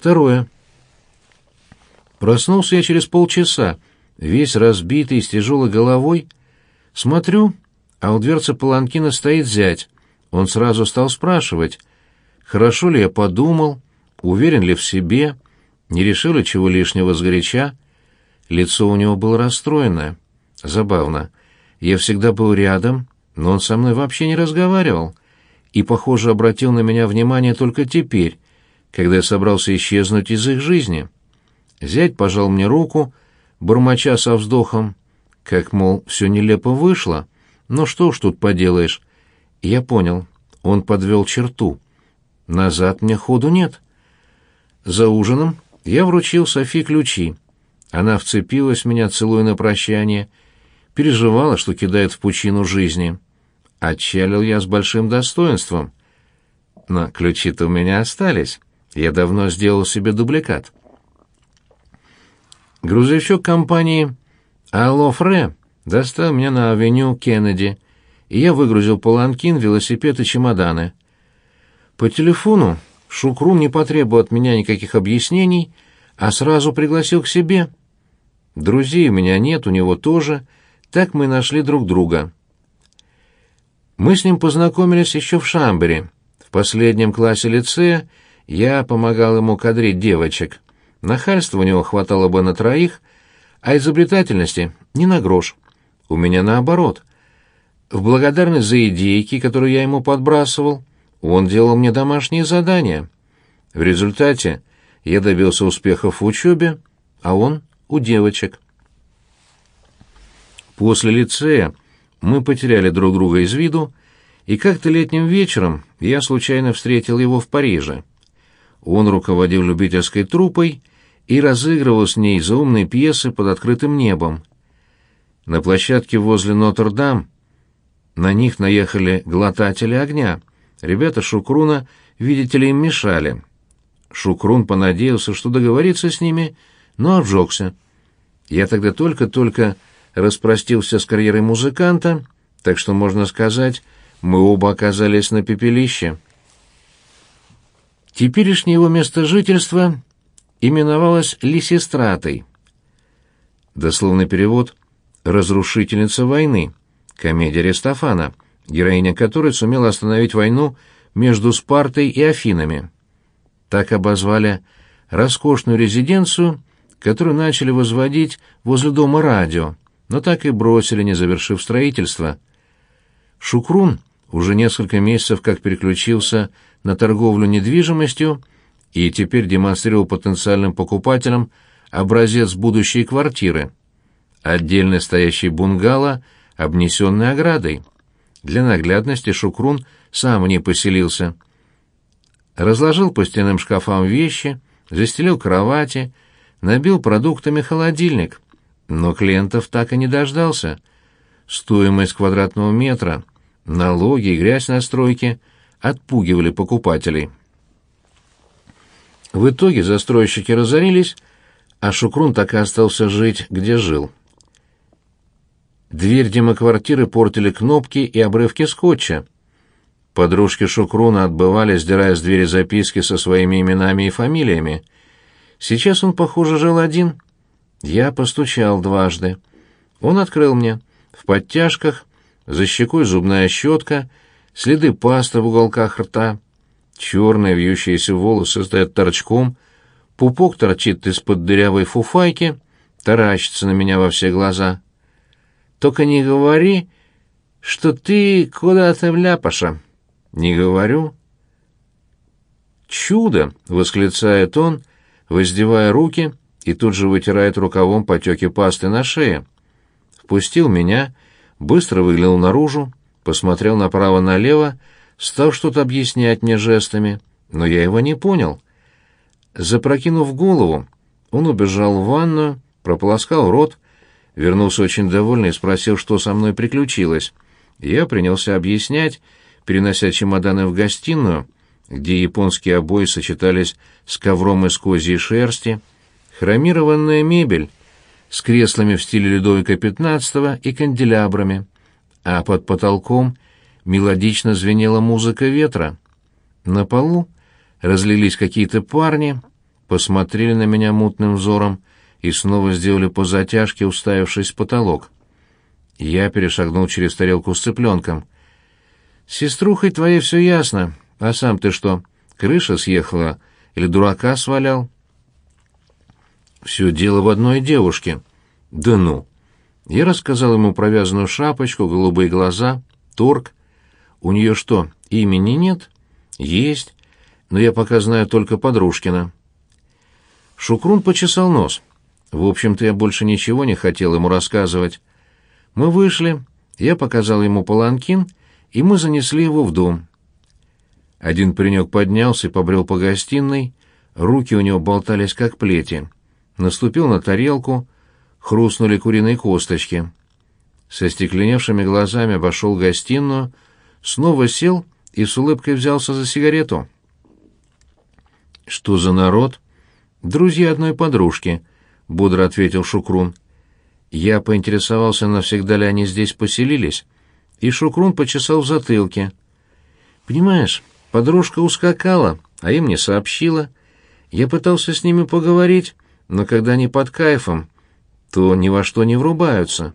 Второе. Проснулся я через полчаса, весь разбитый, с тяжелой головой. Смотрю, а у дверцы паланкина стоит зять. Он сразу стал спрашивать, хорошо ли я подумал, уверен ли в себе, не решил ли чего лишнего сгоряча. Лицо у него было расстроенное. Забавно. Я всегда был рядом, но он со мной вообще не разговаривал и, похоже, обратил на меня внимание только теперь, когда я собрался исчезнуть из их жизни. Зять пожал мне руку, бормоча со вздохом, как, мол, все нелепо вышло. Ну что уж тут поделаешь. Я понял, он подвел черту. Назад мне ходу нет. За ужином я вручил Софи ключи. Она вцепилась в меня, целуя на прощание, переживала, что кидает в пучину жизни. Отчалил я с большим достоинством. Но ключи-то у меня остались. Я давно сделал себе дубликат. Грузовичок компании «Алло, Фре» достал меня на авеню Кеннеди, и я выгрузил паланкин, велосипед и чемоданы. По телефону Шукрун не потребовал от меня никаких объяснений, а сразу пригласил к себе. Друзей у меня нет, у него тоже, так мы нашли друг друга. Мы с ним познакомились еще в Шамбере. В последнем классе лицея я помогал ему кадрить девочек. Нахальства у него хватало бы на троих, а изобретательности — не на грош. У меня наоборот. В благодарность за идейки, которые я ему подбрасывал, он делал мне домашние задания. В результате я добился успехов в учебе, а он — у девочек. После лицея мы потеряли друг друга из виду, и как-то летним вечером я случайно встретил его в Париже. Он руководил любительской труппой и разыгрывал с ней заумные пьесы под открытым небом. На площадке возле Нотр-Дам на них наехали глотатели огня. Ребята Шукруна, видите ли, им мешали. Шукрун понадеялся, что договорится с ними, но обжегся. Я тогда только-только распростился с карьерой музыканта, так что, можно сказать, мы оба оказались на пепелище. Теперешнее его место жительства именовалось Лисистратой. Дословный перевод «Разрушительница войны», комедия Рестофана, героиня которой сумела остановить войну между Спартой и Афинами. Так обозвали роскошную резиденцию, которую начали возводить возле дома радио, но так и бросили, не завершив строительство. Шукрун уже несколько месяцев как переключился на торговлю недвижимостью и теперь демонстрировал потенциальным покупателям образец будущей квартиры. Отдельно стоящий бунгало, обнесенный оградой. Для наглядности Шукрун сам не поселился. Разложил по стенным шкафам вещи, застелил кровати, набил продуктами холодильник. Но клиентов так и не дождался. Стоимость квадратного метра, налоги и грязь на стройке отпугивали покупателей. В итоге застройщики разорились, а Шукрун так и остался жить, где жил. Дверь демоквартиры портили кнопки и обрывки скотча. Подружки Шукруна отбывали, сдирая с двери записки со своими именами и фамилиями. Сейчас он, похоже, жил один. Я постучал дважды. Он открыл мне. В подтяжках, за щекой зубная щетка, следы пасты в уголках рта — Черные вьющиеся волосы стоят торчком, пупок торчит из-под дырявой фуфайки, таращится на меня во все глаза. «Только не говори, что ты куда-то вляпаша». «Не говорю». «Чудо!» — восклицает он, воздевая руки и тут же вытирает рукавом потеки пасты на шее. Впустил меня, быстро выглянул наружу, посмотрел направо-налево, стал что-то объяснять мне жестами, но я его не понял. Запрокинув голову, он убежал в ванную, прополоскал рот, вернулся очень довольный и спросил, что со мной приключилось. Я принялся объяснять, перенося чемоданы в гостиную, где японские обои сочетались с ковром из козьей шерсти, хромированная мебель с креслами в стиле Людовика XV и канделябрами, а под потолком — мелодично звенела музыка ветра. На полу разлились какие-то парни, посмотрели на меня мутным взором и снова сделали по затяжке, уставившись в потолок. Я перешагнул через тарелку с цыпленком. «С сеструхой твоей все ясно. А сам ты что, крыша съехала или дурака свалял?» «Все дело в одной девушке». «Да ну!» Я рассказал ему про вязаную шапочку, голубые глаза, торг. «У нее что, имени нет?» «Есть, но я пока знаю только Подружкина». Шукрун почесал нос. В общем-то, я больше ничего не хотел ему рассказывать. Мы вышли, я показал ему паланкин, и мы занесли его в дом. Один паренек поднялся и побрел по гостиной, руки у него болтались как плети. Наступил на тарелку, хрустнули куриные косточки. Со стекленевшими глазами обошел гостиную, снова сел и с улыбкой взялся за сигарету. «Что за народ?» «Друзья одной подружки», — бодро ответил Шукрун. Я поинтересовался, навсегда ли они здесь поселились, и Шукрун почесал в затылке. «Понимаешь, подружка ускакала, а им не сообщила. Я пытался с ними поговорить, но когда они под кайфом, то ни во что не врубаются.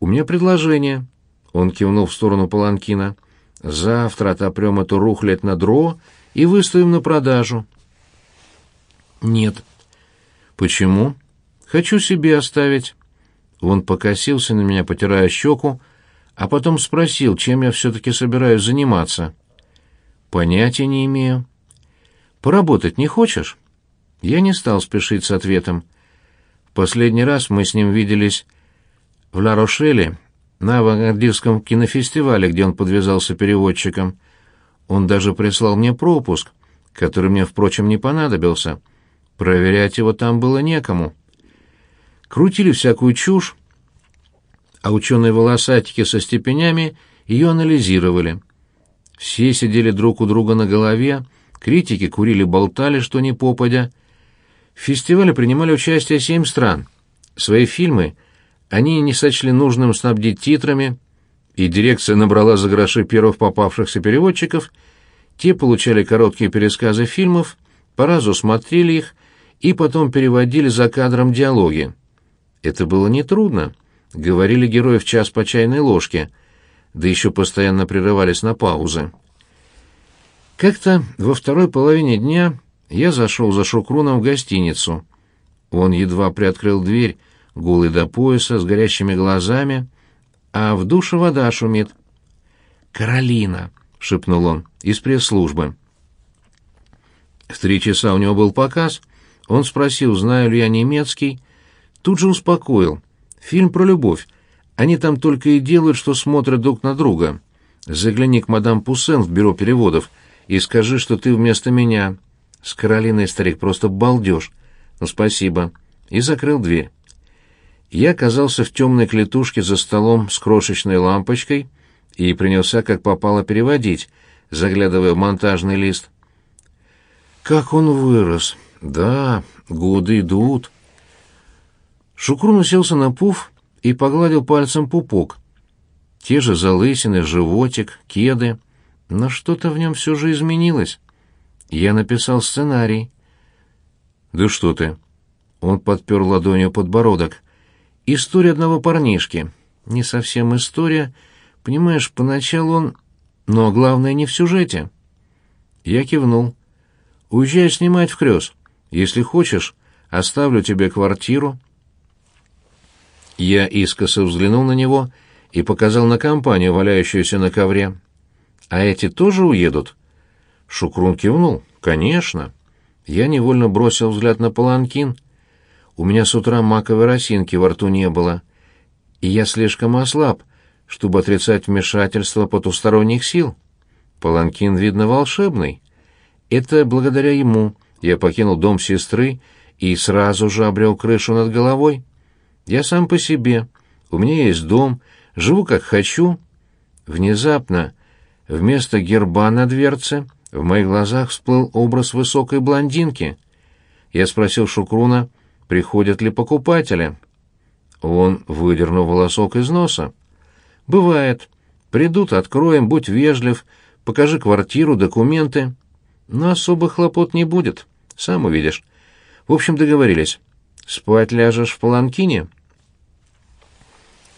У меня предложение». Он кивнул в сторону Паланкина. «Завтра отопрем эту рухлядь на дро и выставим на продажу». «Нет». «Почему?» «Хочу себе оставить». Он покосился на меня, потирая щеку, а потом спросил, чем я все-таки собираюсь заниматься. «Понятия не имею». «Поработать не хочешь?» Я не стал спешить с ответом. Последний раз мы с ним виделись в Ла-Рошеле, на авангардистском кинофестивале, где он подвязался переводчиком. Он даже прислал мне пропуск, который мне, впрочем, не понадобился. Проверять его там было некому. Крутили всякую чушь, а ученые-волосатики со степенями ее анализировали. Все сидели друг у друга на голове, критики курили-болтали, что ни попадя. В фестивале принимали участие семь стран. Свои фильмы они не сочли нужным снабдить титрами, и дирекция набрала за гроши первых попавшихся переводчиков, те получали короткие пересказы фильмов, по разу смотрели их и потом переводили за кадром диалоги. Это было нетрудно. Говорили герои в час по чайной ложке, да еще постоянно прерывались на паузы. Как-то во второй половине дня я зашел за Шукруном в гостиницу. Он едва приоткрыл дверь, голый до пояса, с горящими глазами, а в душе вода шумит. «Каролина!» — шепнул он из пресс-службы. В три часа у него был показ. Он спросил, знаю ли я немецкий. Тут же успокоил. Фильм про любовь. Они там только и делают, что смотрят друг на друга. Загляни к мадам Пуссен в бюро переводов и скажи, что ты вместо меня. С Каролиной, старик, просто балдеж. Ну, спасибо. И закрыл дверь. Я оказался в темной клетушке за столом с крошечной лампочкой и принялся как попало переводить, заглядывая в монтажный лист. Как он вырос! Да, годы идут. Шукрун уселся на пуф и погладил пальцем пупок. Те же залысины, животик, кеды. Но что-то в нем все же изменилось. Я написал сценарий. «Да что ты?» Он подпер ладонью подбородок. «История одного парнишки. Не совсем история. Понимаешь, поначалу он... Но главное не в сюжете». Я кивнул. «Уезжай снимать в крёс. Если хочешь, оставлю тебе квартиру, я искоса взглянул на него и показал на компанию, валяющуюся на ковре. «А эти тоже уедут?» Шукрун кивнул. «Конечно». Я невольно бросил взгляд на паланкин. У меня с утра маковой росинки во рту не было, и я слишком ослаб, чтобы отрицать вмешательство потусторонних сил. Паланкин, видно, волшебный. Это благодаря ему я покинул дом сестры и сразу же обрел крышу над головой. Я сам по себе. У меня есть дом, живу как хочу. Внезапно, вместо герба на дверце, в моих глазах всплыл образ высокой блондинки. Я спросил Шукруна, приходят ли покупатели. Он выдернул волосок из носа. «Бывает. Придут, откроем, будь вежлив, покажи квартиру, документы. Но особых хлопот не будет. Сам увидишь. В общем, договорились. Спать ляжешь в паланкине?»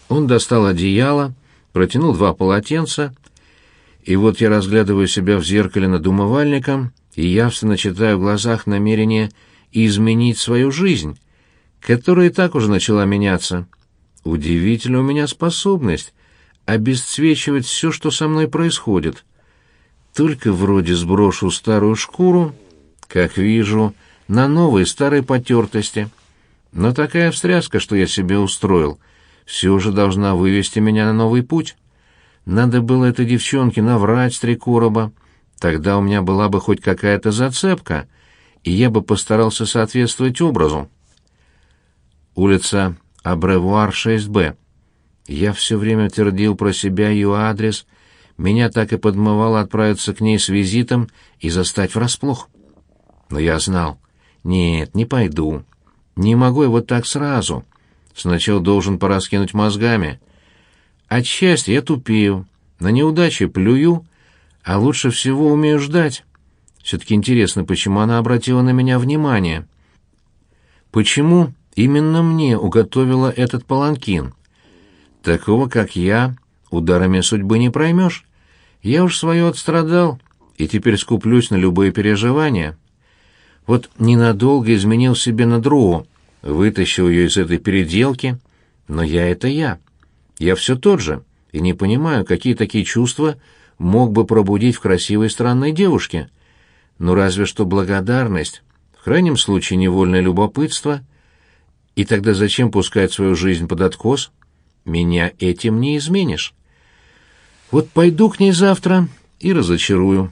Он достал одеяло, протянул два полотенца, и вот я разглядываю себя в зеркале над умывальником и явственно читаю в глазах намерение изменить свою жизнь, которая и так уже начала меняться. Удивительно у меня способность обесцвечивать все, что со мной происходит. Только вроде сброшу старую шкуру, как вижу, на новой старой потертости. Но такая встряска, что я себе устроил, все же должна вывести меня на новый путь. Надо было этой девчонке наврать три короба, тогда у меня была бы хоть какая-то зацепка, и я бы постарался соответствовать образу. Улица Абревуар 6Б. Я все время твердил про себя ее адрес, меня так и подмывало отправиться к ней с визитом и застать врасплох. Но я знал, нет, не пойду. Не могу я вот так сразу. Сначала должен пораскинуть мозгами. От счастья я тупею, на неудачи плюю, а лучше всего умею ждать. Все-таки интересно, почему она обратила на меня внимание. Почему именно мне уготовила этот паланкин? Такого, как я, ударами судьбы не проймешь. Я уж свое отстрадал, и теперь скуплюсь на любые переживания. Вот ненадолго изменил себе на другу, вытащил ее из этой переделки, но я — это я. Я все тот же, и не понимаю, какие такие чувства мог бы пробудить в красивой странной девушке. Ну разве что благодарность, в крайнем случае невольное любопытство. И тогда зачем пускать свою жизнь под откос? Меня этим не изменишь. Вот пойду к ней завтра и разочарую.